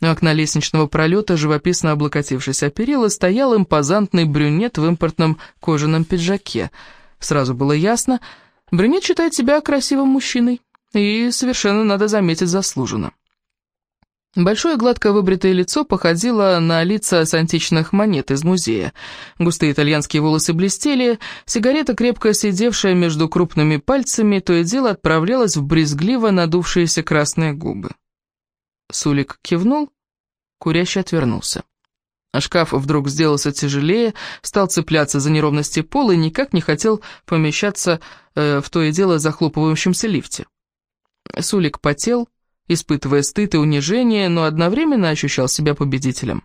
У окна лестничного пролета, живописно облокотившись о перила, стоял импозантный брюнет в импортном кожаном пиджаке. Сразу было ясно, брюнет считает себя красивым мужчиной, и, совершенно надо заметить, заслуженно. Большое гладко выбритое лицо походило на лица с античных монет из музея. Густые итальянские волосы блестели, сигарета, крепко сидевшая между крупными пальцами, то и дело отправлялась в брезгливо надувшиеся красные губы. Сулик кивнул, курящий отвернулся. А шкаф вдруг сделался тяжелее, стал цепляться за неровности пола и никак не хотел помещаться э, в то и дело захлопывающемся лифте. Сулик потел, испытывая стыд и унижение, но одновременно ощущал себя победителем.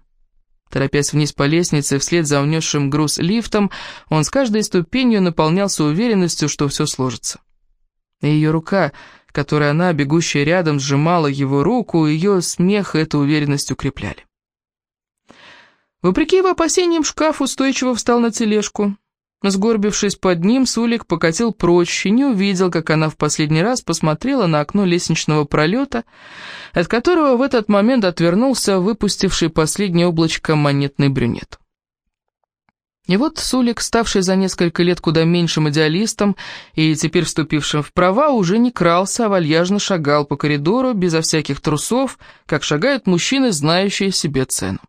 Торопясь вниз по лестнице, вслед за унесшим груз лифтом, он с каждой ступенью наполнялся уверенностью, что все сложится. И ее рука, которой она, бегущая рядом, сжимала его руку, ее смех эту уверенность укрепляли. Вопреки его опасениям, шкаф устойчиво встал на тележку. Сгорбившись под ним, Сулик покатил прочь и не увидел, как она в последний раз посмотрела на окно лестничного пролета, от которого в этот момент отвернулся выпустивший последнее облачко монетный брюнет. И вот Сулик, ставший за несколько лет куда меньшим идеалистом и теперь вступившим в права, уже не крался, а вальяжно шагал по коридору безо всяких трусов, как шагают мужчины, знающие себе цену.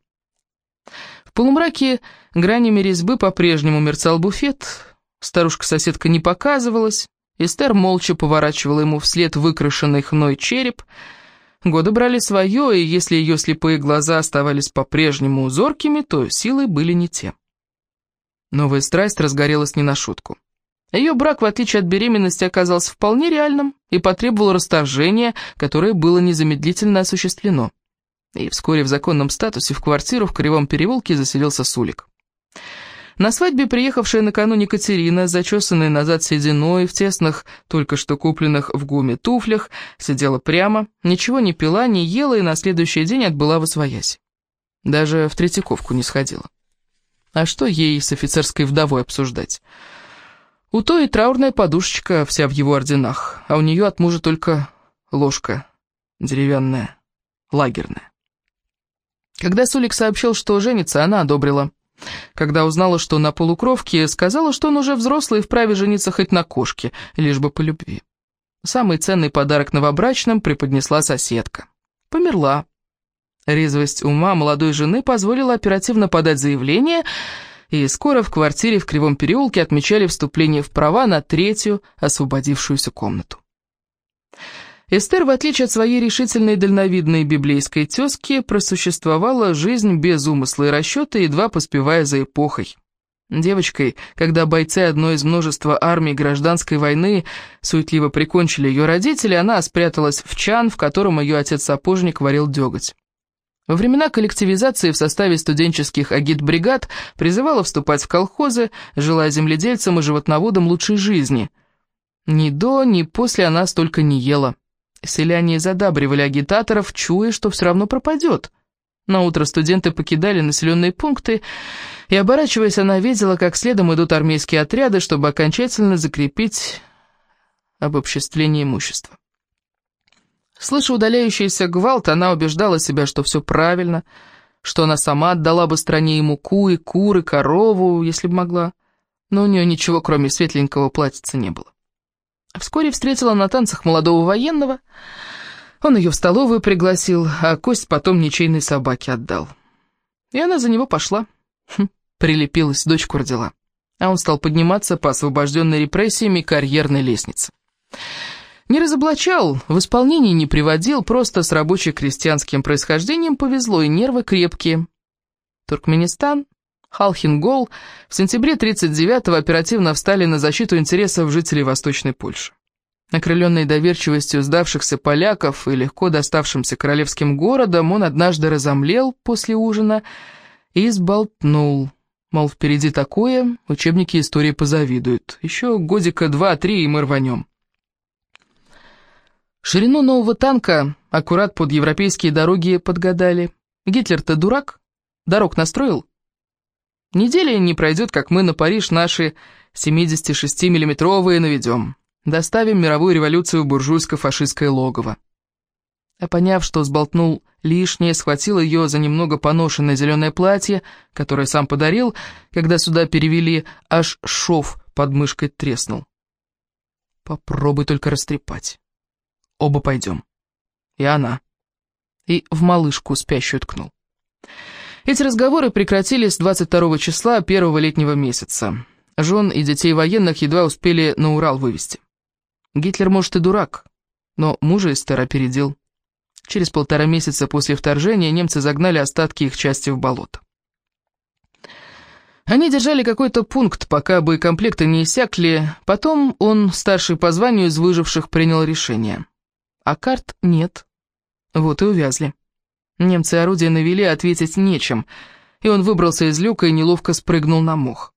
В полумраке гранями резьбы по-прежнему мерцал буфет, старушка-соседка не показывалась, Эстер молча поворачивала ему вслед выкрашенный хной череп. Годы брали свое, и если ее слепые глаза оставались по-прежнему зоркими, то силы были не те. Новая страсть разгорелась не на шутку. Ее брак, в отличие от беременности, оказался вполне реальным и потребовал расторжения, которое было незамедлительно осуществлено. И вскоре в законном статусе в квартиру в Кривом переулке заселился Сулик. На свадьбе приехавшая накануне Катерина, зачесанная назад сединой, в тесных, только что купленных в гуме туфлях, сидела прямо, ничего не пила, не ела и на следующий день отбыла в освоясь. Даже в Третьяковку не сходила. А что ей с офицерской вдовой обсуждать? У той траурная подушечка вся в его орденах, а у нее от мужа только ложка деревянная, лагерная. Когда Сулик сообщил, что женится, она одобрила. Когда узнала, что на полукровке, сказала, что он уже взрослый и вправе жениться хоть на кошке, лишь бы по любви. Самый ценный подарок новобрачным преподнесла соседка. Померла. Резвость ума молодой жены позволила оперативно подать заявление, и скоро в квартире в Кривом переулке отмечали вступление в права на третью освободившуюся комнату. Эстер, в отличие от своей решительной дальновидной библейской тезки, просуществовала жизнь без умысла и расчета, едва поспевая за эпохой. Девочкой, когда бойцы одной из множества армий гражданской войны суетливо прикончили ее родители, она спряталась в чан, в котором ее отец-сапожник варил деготь. Во времена коллективизации в составе студенческих агитбригад призывала вступать в колхозы, желая земледельцам и животноводам лучшей жизни. Ни до, ни после она столько не ела. Селяне задабривали агитаторов, чуя, что все равно пропадет. На утро студенты покидали населенные пункты, и, оборачиваясь, она видела, как следом идут армейские отряды, чтобы окончательно закрепить обобществление имущества. Слыша удаляющийся гвалт, она убеждала себя, что все правильно, что она сама отдала бы стране и муку, и куры, корову, если бы могла, но у нее ничего, кроме светленького платьица, не было. Вскоре встретила на танцах молодого военного. Он ее в столовую пригласил, а кость потом ничейной собаке отдал. И она за него пошла. Хм, прилепилась, дочку родила. А он стал подниматься по освобожденной репрессиями карьерной лестнице. Не разоблачал, в исполнении не приводил, просто с рабоче-крестьянским происхождением повезло, и нервы крепкие. Туркменистан, Халхингол в сентябре 39-го оперативно встали на защиту интересов жителей Восточной Польши. Окрыленный доверчивостью сдавшихся поляков и легко доставшимся королевским городом, он однажды разомлел после ужина и сболтнул. Мол, впереди такое, учебники истории позавидуют. Еще годика два-три, и мы рванем. Ширину нового танка аккурат под европейские дороги подгадали. Гитлер-то дурак, дорог настроил, Недели не пройдет, как мы на Париж наши 76-миллиметровые наведем. Доставим мировую революцию в буржуйско-фашистское логово. А поняв, что сболтнул лишнее, схватил ее за немного поношенное зеленое платье, которое сам подарил, когда сюда перевели, аж шов под мышкой треснул. Попробуй только растрепать. Оба пойдем. И она. И в малышку спящую ткнул. Эти разговоры прекратились 22 числа первого летнего месяца. Жен и детей военных едва успели на Урал вывести. Гитлер, может, и дурак, но мужа Эстер опередил. Через полтора месяца после вторжения немцы загнали остатки их части в болото. Они держали какой-то пункт, пока боекомплекты не иссякли, потом он, старший по званию из выживших, принял решение. А карт нет. Вот и увязли. Немцы орудия навели, ответить нечем, и он выбрался из люка и неловко спрыгнул на мох.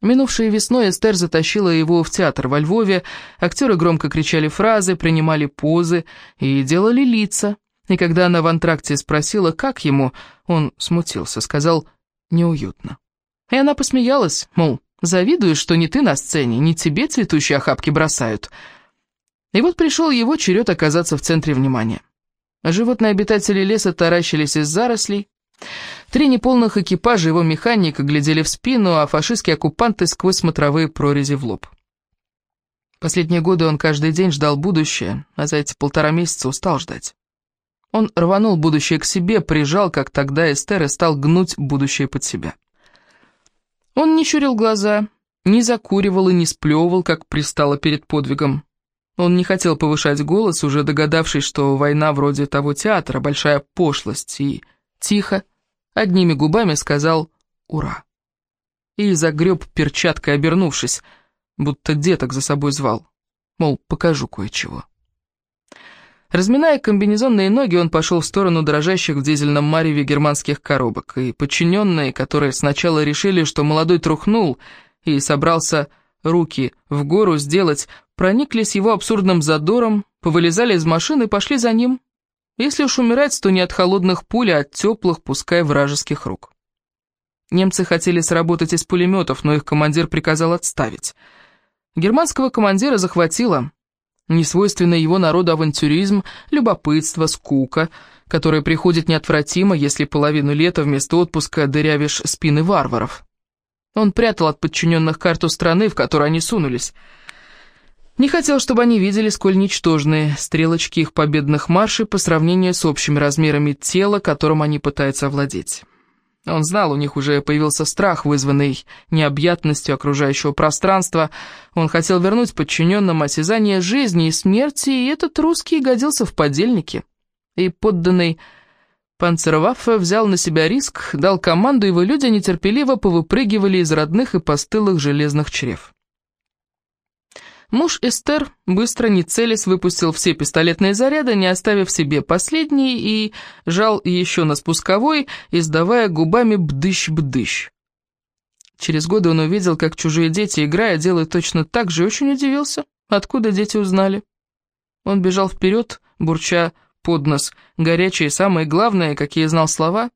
Минувшей весной Эстер затащила его в театр во Львове, актеры громко кричали фразы, принимали позы и делали лица. И когда она в антракте спросила, как ему, он смутился, сказал «неуютно». И она посмеялась, мол, завидуешь, что не ты на сцене, не тебе цветущие охапки бросают. И вот пришел его черед оказаться в центре внимания. Животные обитатели леса таращились из зарослей, Три неполных экипажа его механика глядели в спину, а фашистские оккупанты сквозь смотровые прорези в лоб. Последние годы он каждый день ждал будущее, а за эти полтора месяца устал ждать. Он рванул будущее к себе, прижал, как тогда Эстер, и стал гнуть будущее под себя. Он не щурил глаза, не закуривал и не сплевывал, как пристало перед подвигом. Он не хотел повышать голос, уже догадавшись, что война вроде того театра, большая пошлость, и тихо, одними губами сказал «Ура!» и загреб перчаткой, обернувшись, будто деток за собой звал, мол, покажу кое-чего. Разминая комбинезонные ноги, он пошел в сторону дрожащих в дизельном мареве германских коробок, и подчиненные, которые сначала решили, что молодой трухнул, и собрался руки в гору сделать, прониклись его абсурдным задором, повылезали из машины и пошли за ним, если уж умирать, то не от холодных пуль, а от теплых, пускай вражеских рук. Немцы хотели сработать из пулеметов, но их командир приказал отставить. Германского командира захватило несвойственный его народу авантюризм, любопытство, скука, которая приходит неотвратимо, если половину лета вместо отпуска дырявишь спины варваров. Он прятал от подчиненных карту страны, в которую они сунулись – не хотел, чтобы они видели, сколь ничтожные стрелочки их победных маршей по сравнению с общими размерами тела, которым они пытаются овладеть. Он знал, у них уже появился страх, вызванный необъятностью окружающего пространства. Он хотел вернуть подчиненным осязание жизни и смерти, и этот русский годился в подельнике. И подданный Панцерваффе взял на себя риск, дал команду, его люди нетерпеливо повыпрыгивали из родных и постылых железных чрев. Муж Эстер, быстро не целясь, выпустил все пистолетные заряды, не оставив себе последний, и жал еще на спусковой, издавая губами бдыщ-бдыщ. Через годы он увидел, как чужие дети, играя, делают точно так же, и очень удивился, откуда дети узнали. Он бежал вперед, бурча под нос, горячие, самые главные, какие знал слова.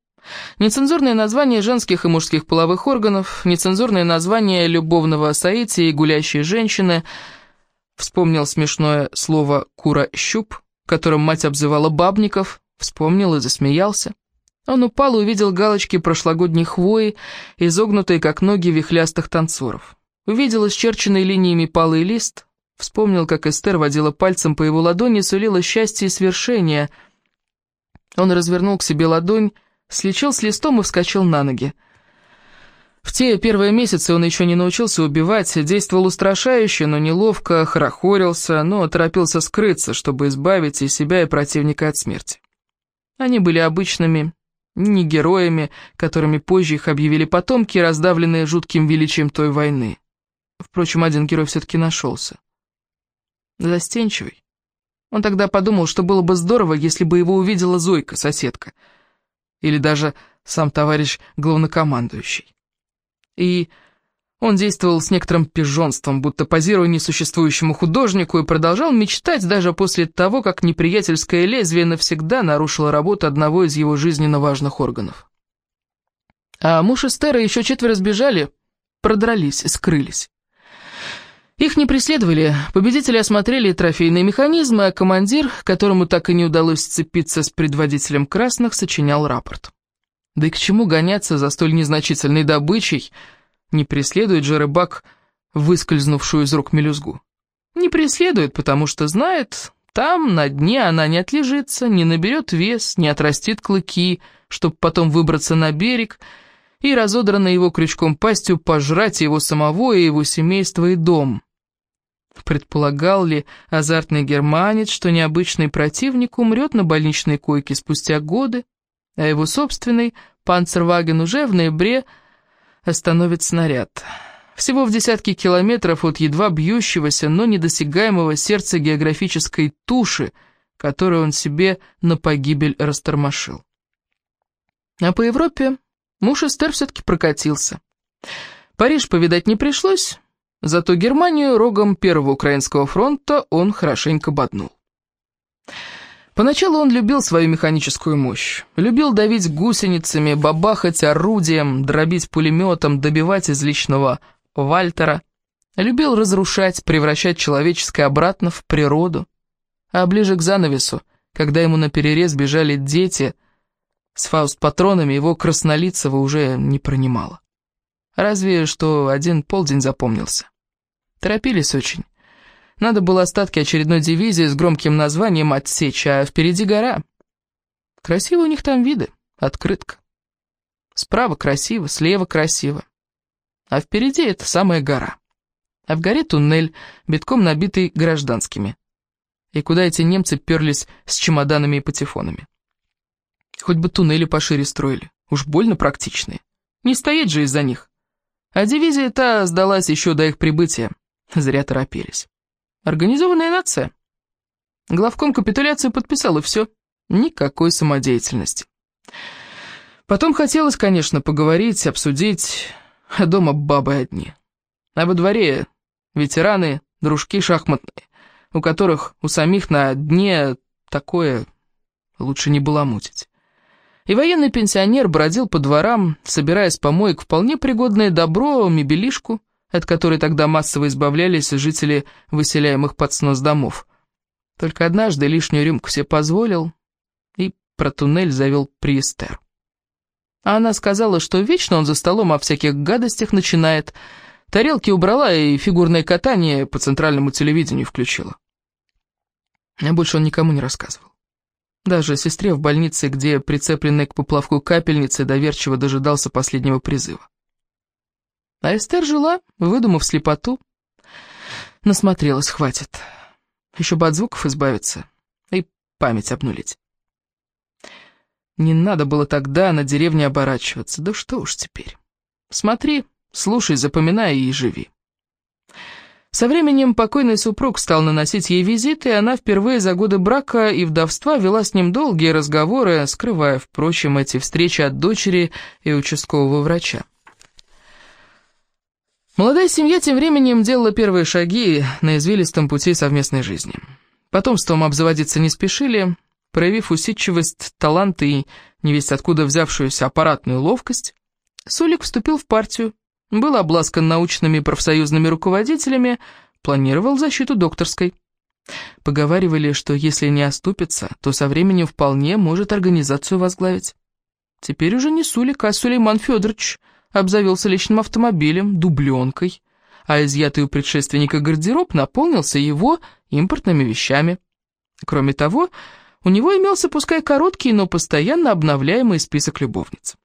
Нецензурные названия женских и мужских половых органов, нецензурные названия любовного соития и гулящие женщины — Вспомнил смешное слово «кура-щуп», которым мать обзывала бабников, вспомнил и засмеялся. Он упал и увидел галочки прошлогодней хвои, изогнутые, как ноги вихлястых танцоров. Увидел исчерченный линиями палый лист, вспомнил, как Эстер водила пальцем по его ладони, сулила счастье и свершение. Он развернул к себе ладонь, слечил с листом и вскочил на ноги. В те первые месяцы он еще не научился убивать, действовал устрашающе, но неловко, хорохорился, но торопился скрыться, чтобы избавить и себя, и противника от смерти. Они были обычными, не героями, которыми позже их объявили потомки, раздавленные жутким величием той войны. Впрочем, один герой все-таки нашелся. Застенчивый. Он тогда подумал, что было бы здорово, если бы его увидела Зойка, соседка. Или даже сам товарищ главнокомандующий. И он действовал с некоторым пижонством, будто позируя несуществующему художнику, и продолжал мечтать даже после того, как неприятельское лезвие навсегда нарушило работу одного из его жизненно важных органов. А муж и Стера еще четверо сбежали, продрались скрылись. Их не преследовали, победители осмотрели трофейные механизмы, а командир, которому так и не удалось сцепиться с предводителем красных, сочинял рапорт. Да и к чему гоняться за столь незначительной добычей, не преследует же рыбак выскользнувшую из рук мелюзгу. Не преследует, потому что знает, там, на дне, она не отлежится, не наберет вес, не отрастит клыки, чтобы потом выбраться на берег и, разодранной его крючком пастью, пожрать его самого и его семейство и дом. Предполагал ли азартный германец, что необычный противник умрет на больничной койке спустя годы, а его собственный Панцерваген уже в ноябре остановит снаряд. Всего в десятки километров от едва бьющегося, но недосягаемого сердца географической туши, которую он себе на погибель растормошил. А по Европе муж Эстер все-таки прокатился. Париж повидать не пришлось, зато Германию рогом Первого Украинского фронта он хорошенько боднул. Поначалу он любил свою механическую мощь. Любил давить гусеницами, бабахать орудием, дробить пулеметом, добивать из личного Вальтера. Любил разрушать, превращать человеческое обратно в природу. А ближе к занавесу, когда ему на перерез бежали дети, с фауст-патронами его краснолицего уже не пронимало. Разве что один полдень запомнился. Торопились очень. Надо было остатки очередной дивизии с громким названием отсечь, а впереди гора. Красиво у них там виды, открытка. Справа красиво, слева красиво. А впереди это самая гора. А в горе туннель, битком набитый гражданскими. И куда эти немцы перлись с чемоданами и патефонами. Хоть бы туннели пошире строили, уж больно практичные. Не стоять же из-за них. А дивизия та сдалась еще до их прибытия. Зря торопились. Организованная нация. Главком капитуляцию подписал, и все. Никакой самодеятельности. Потом хотелось, конечно, поговорить, обсудить, а дома бабы одни. А во дворе ветераны, дружки шахматные, у которых у самих на дне такое лучше не баламутить. И военный пенсионер бродил по дворам, собирая с помоек вполне пригодное добро, мебелишку, от которой тогда массово избавлялись жители выселяемых под снос домов. Только однажды лишнюю рюмку себе позволил и про туннель завел приестер. А она сказала, что вечно он за столом о всяких гадостях начинает, тарелки убрала и фигурное катание по центральному телевидению включила. А больше он никому не рассказывал. Даже сестре в больнице, где прицепленный к поплавку капельницы доверчиво дожидался последнего призыва. А Эстер жила, выдумав слепоту. Насмотрелась, хватит. Еще бы от звуков избавиться и память обнулить. Не надо было тогда на деревне оборачиваться, да что уж теперь. Смотри, слушай, запоминай и живи. Со временем покойный супруг стал наносить ей визиты, и она впервые за годы брака и вдовства вела с ним долгие разговоры, скрывая, впрочем, эти встречи от дочери и участкового врача. Молодая семья тем временем делала первые шаги на извилистом пути совместной жизни. Потомством обзаводиться не спешили, проявив усидчивость, талант и невесть откуда взявшуюся аппаратную ловкость, Сулик вступил в партию, был обласкан научными профсоюзными руководителями, планировал защиту докторской. Поговаривали, что если не оступится, то со временем вполне может организацию возглавить. Теперь уже не Сулик, а Сулейман Федорович – обзавелся личным автомобилем, дубленкой, а изъятый у предшественника гардероб наполнился его импортными вещами. Кроме того, у него имелся пускай короткий, но постоянно обновляемый список любовниц.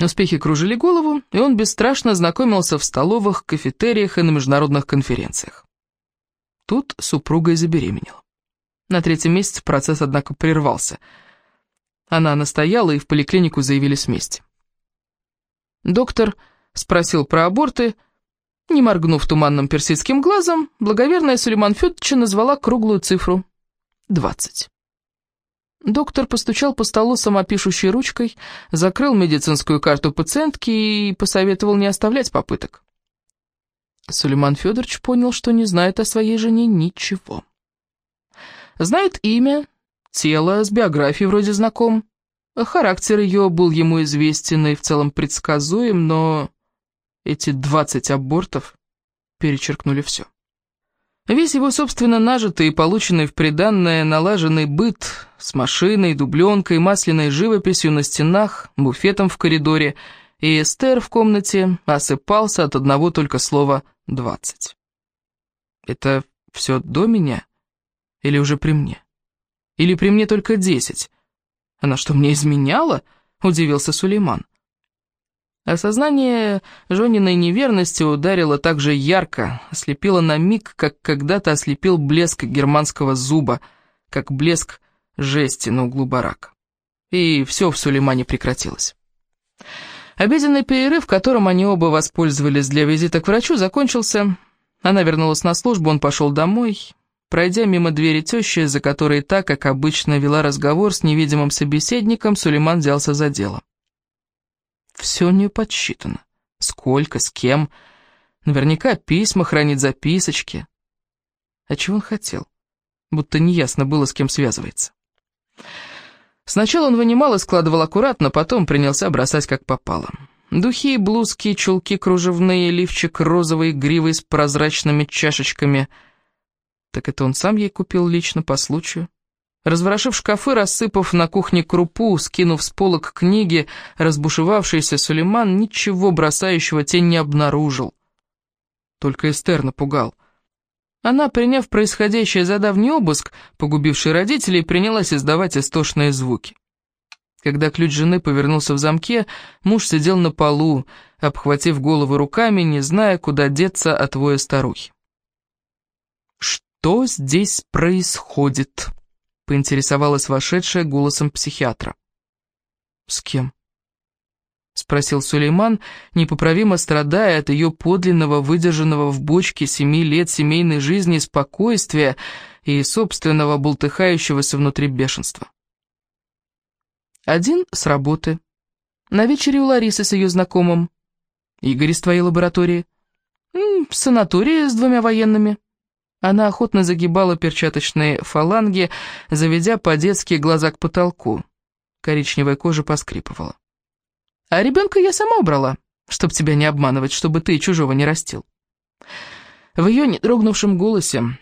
Успехи кружили голову, и он бесстрашно знакомился в столовых, кафетериях и на международных конференциях. Тут супруга и забеременела. На третьем месяце процесс, однако, прервался. Она настояла, и в поликлинику заявились вместе. Доктор спросил про аборты. Не моргнув туманным персидским глазом, благоверная Сулейман Федоровича назвала круглую цифру — двадцать. Доктор постучал по столу самопишущей ручкой, закрыл медицинскую карту пациентки и посоветовал не оставлять попыток. Сулейман Федорович понял, что не знает о своей жене ничего. Знает имя, тело, с биографией вроде знаком, Характер ее был ему известен и в целом предсказуем, но эти двадцать абортов... перечеркнули все. Весь его собственно нажитый и полученный в приданное налаженный быт с машиной, дубленкой, масляной живописью на стенах, буфетом в коридоре и Эстер в комнате осыпался от одного только слова «двадцать». Это все до меня? Или уже при мне? Или при мне только десять? Она что, мне изменяла? Удивился Сулейман. Осознание Жониной неверности ударило так же ярко, ослепило на миг, как когда-то ослепил блеск германского зуба, как блеск жести на углу барака. И все в Сулеймане прекратилось. Обеденный перерыв, которым они оба воспользовались для визита к врачу, закончился. Она вернулась на службу, он пошел домой. Пройдя мимо двери тещи, за которой так, как обычно, вела разговор с невидимым собеседником, Сулейман взялся за дело. Все у нее подсчитано. Сколько, с кем. Наверняка письма хранит записочки. А чего он хотел? Будто неясно было, с кем связывается. Сначала он вынимал и складывал аккуратно, потом принялся бросать как попало. Духи, блузки, чулки кружевные, лифчик розовый, гривой с прозрачными чашечками. Так это он сам ей купил лично по случаю. Разворошив шкафы, рассыпав на кухне крупу, скинув с полок книги, разбушевавшийся Сулейман ничего бросающего тень не обнаружил. Только Эстер напугал. Она, приняв происходящее за давний обыск, погубивший родителей, принялась издавать истошные звуки. Когда ключ жены повернулся в замке, муж сидел на полу, обхватив голову руками, не зная, куда деться от воя старухи. «Что здесь происходит?» — поинтересовалась вошедшая голосом психиатра. «С кем?» — спросил Сулейман, непоправимо страдая от ее подлинного, выдержанного в бочке семи лет семейной жизни спокойствия и собственного бултыхающегося внутри бешенства. Один с работы. На вечере у Ларисы с ее знакомым. Игорь из твоей лаборатории. В санатории с двумя военными. Она охотно загибала перчаточные фаланги, заведя по-детски глаза к потолку. Коричневая кожа поскрипывала. А ребенка я сама убрала, чтоб тебя не обманывать, чтобы ты чужого не растил. В ее недрогнувшем голосе,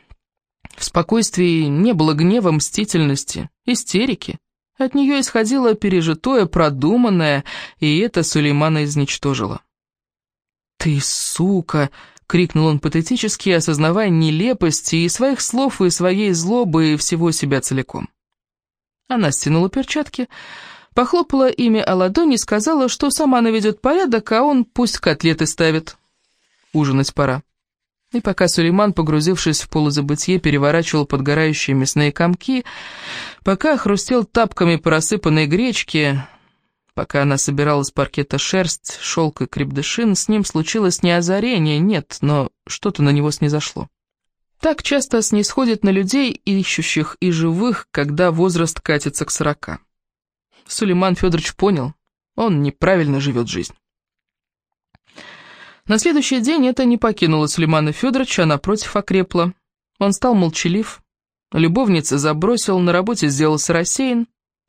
в спокойствии не было гнева, мстительности, истерики. От нее исходило пережитое, продуманное, и это Сулеймана изничтожило. «Ты сука!» — крикнул он патетически, осознавая нелепость и своих слов, и своей злобы, и всего себя целиком. Она стянула перчатки, Похлопала ими о ладони и сказала, что сама наведет порядок, а он пусть котлеты ставит. Ужинать пора. И пока Сулейман, погрузившись в полузабытье, переворачивал подгорающие мясные комки, пока хрустел тапками по рассыпанной гречке, пока она собирала с паркета шерсть, шелк и крепдышин, с ним случилось не озарение, нет, но что-то на него снизошло. Так часто снисходит на людей, ищущих и живых, когда возраст катится к сорока. Сулейман Федорович понял, он неправильно живет жизнь. На следующий день это не покинуло Сулеймана Федоровича, а напротив окрепло. Он стал молчалив, любовница забросил, на работе сделался рассеян,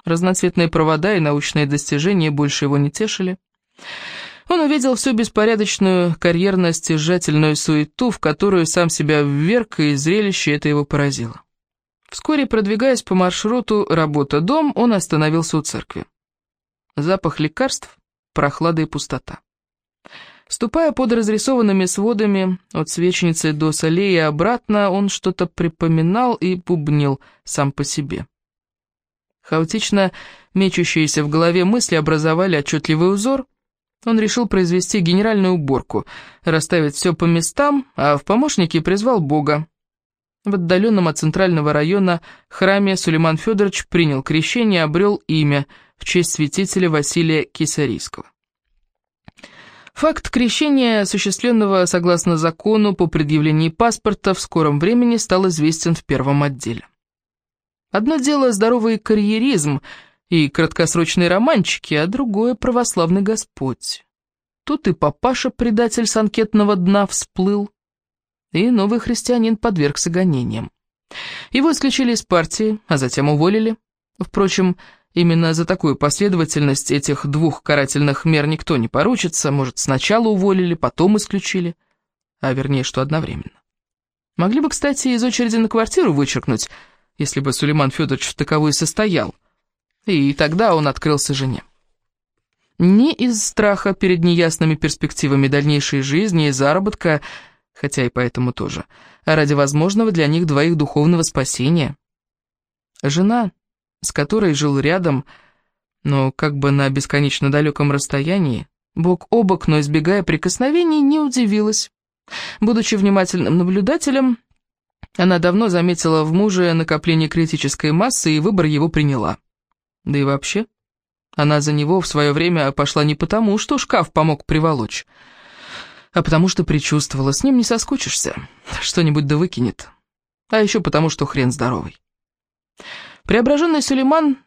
разноцветные провода и научные достижения больше его не тешили. Он увидел всю беспорядочную карьерно-стяжательную суету, в которую сам себя вверг, и зрелище это его поразило. Вскоре, продвигаясь по маршруту работа-дом, он остановился у церкви. Запах лекарств, прохлада и пустота. Ступая под разрисованными сводами от свечницы до солей и обратно, он что-то припоминал и бубнил сам по себе. Хаотично мечущиеся в голове мысли образовали отчетливый узор. Он решил произвести генеральную уборку, расставить все по местам, а в помощники призвал Бога, в отдаленном от центрального района храме Сулейман Федорович принял крещение и обрел имя в честь святителя Василия Кисарийского. Факт крещения, осуществленного согласно закону по предъявлении паспорта, в скором времени стал известен в первом отделе. Одно дело здоровый карьеризм и краткосрочные романчики, а другое православный Господь. Тут и папаша-предатель с анкетного дна всплыл, и новый христианин подвергся гонениям. Его исключили из партии, а затем уволили. Впрочем, именно за такую последовательность этих двух карательных мер никто не поручится, может, сначала уволили, потом исключили. а вернее, что одновременно. Могли бы, кстати, из очереди на квартиру вычеркнуть, если бы Сулейман Федорович в таковой состоял. И тогда он открылся жене. Не из страха перед неясными перспективами дальнейшей жизни и заработка, хотя и поэтому тоже, а ради возможного для них двоих духовного спасения. Жена, с которой жил рядом, но как бы на бесконечно далеком расстоянии, бок о бок, но избегая прикосновений, не удивилась. Будучи внимательным наблюдателем, она давно заметила в муже накопление критической массы и выбор его приняла. Да и вообще, она за него в свое время пошла не потому, что шкаф помог приволочь, а потому что предчувствовала, с ним не соскучишься, что-нибудь да выкинет. А еще потому, что хрен здоровый. Преображенный Сулейман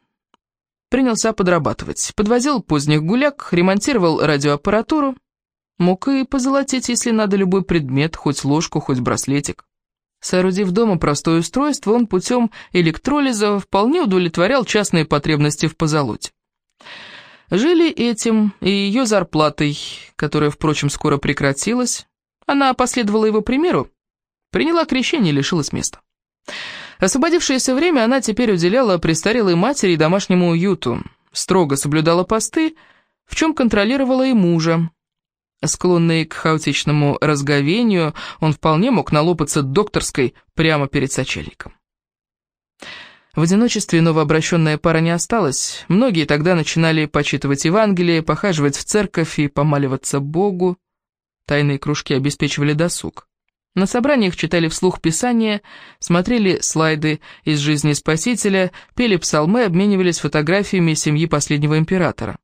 принялся подрабатывать. Подвозил поздних гуляк, ремонтировал радиоаппаратуру, Мог и позолотить, если надо, любой предмет, хоть ложку, хоть браслетик. Соорудив дома простое устройство, он путем электролиза вполне удовлетворял частные потребности в позолоте. Жили этим и ее зарплатой, которая, впрочем, скоро прекратилась. Она последовала его примеру, приняла крещение и лишилась места. Освободившееся время она теперь уделяла престарелой матери и домашнему уюту, строго соблюдала посты, в чем контролировала и мужа, Склонный к хаотичному разговению, он вполне мог налопаться докторской прямо перед сочельником. В одиночестве новообращенная пара не осталась. Многие тогда начинали почитывать Евангелие, похаживать в церковь и помаливаться Богу. Тайные кружки обеспечивали досуг. На собраниях читали вслух Писания, смотрели слайды из жизни Спасителя, пели псалмы, обменивались фотографиями семьи последнего императора.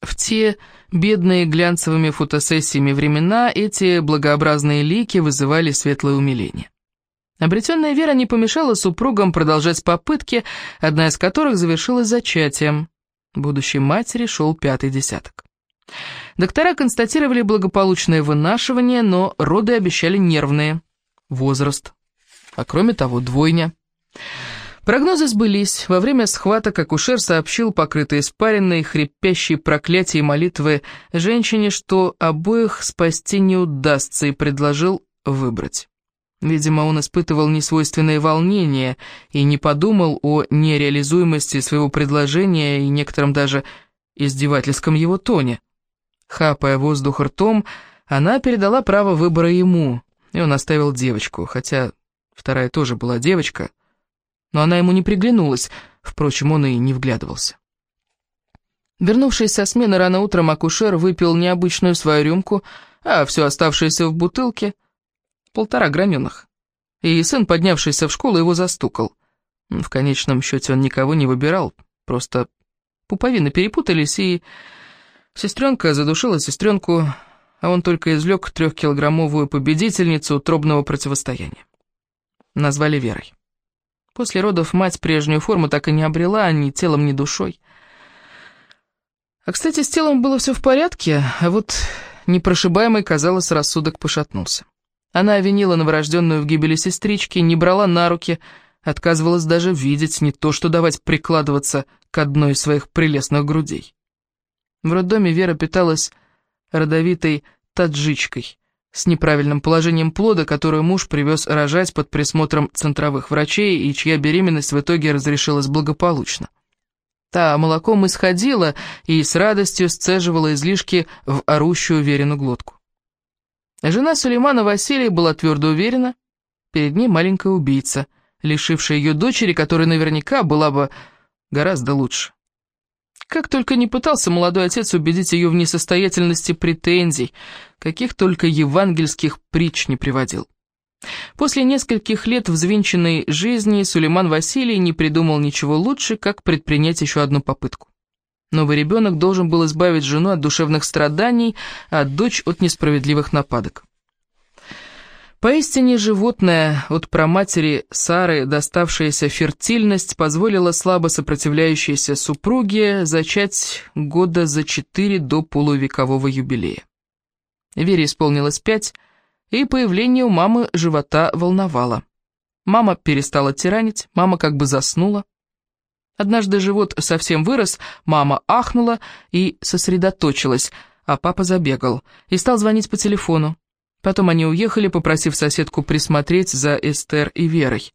В те бедные глянцевыми фотосессиями времена эти благообразные лики вызывали светлое умиление. Обретенная вера не помешала супругам продолжать попытки, одна из которых завершилась зачатием. Будущей матери шел пятый десяток. Доктора констатировали благополучное вынашивание, но роды обещали нервные. Возраст. А кроме того, двойня. Прогнозы сбылись. Во время схваток акушер сообщил покрытой испаренной, хрипящей проклятией молитвы женщине, что обоих спасти не удастся, и предложил выбрать. Видимо, он испытывал несвойственное волнение и не подумал о нереализуемости своего предложения и некотором даже издевательском его тоне. Хапая воздух ртом, она передала право выбора ему, и он оставил девочку, хотя вторая тоже была девочка — но она ему не приглянулась, впрочем, он и не вглядывался. Вернувшись со смены рано утром, акушер выпил необычную свою рюмку, а все оставшееся в бутылке — полтора граненых. И сын, поднявшийся в школу, его застукал. В конечном счете он никого не выбирал, просто пуповины перепутались, и сестренка задушила сестренку, а он только извлек трехкилограммовую победительницу трубного противостояния. Назвали Верой. После родов мать прежнюю форму так и не обрела, ни телом, ни душой. А, кстати, с телом было все в порядке, а вот непрошибаемый, казалось, рассудок пошатнулся. Она винила новорожденную в гибели сестрички, не брала на руки, отказывалась даже видеть, не то что давать прикладываться к одной из своих прелестных грудей. В роддоме Вера питалась родовитой таджичкой, с неправильным положением плода, которую муж привез рожать под присмотром центровых врачей и чья беременность в итоге разрешилась благополучно. Та молоком исходила и с радостью сцеживала излишки в орущую Верину глотку. Жена Сулеймана Василия была твердо уверена, перед ней маленькая убийца, лишившая ее дочери, которая наверняка была бы гораздо лучше. Как только не пытался молодой отец убедить ее в несостоятельности претензий, каких только евангельских притч не приводил. После нескольких лет взвинченной жизни Сулейман Василий не придумал ничего лучше, как предпринять еще одну попытку. Новый ребенок должен был избавить жену от душевных страданий, а дочь от несправедливых нападок. Поистине животное от праматери Сары доставшаяся фертильность позволила слабо сопротивляющейся супруге зачать года за четыре до полувекового юбилея. Вере исполнилось пять, и появление у мамы живота волновало. Мама перестала тиранить, мама как бы заснула. Однажды живот совсем вырос, мама ахнула и сосредоточилась, а папа забегал и стал звонить по телефону. Потом они уехали, попросив соседку присмотреть за Эстер и Верой.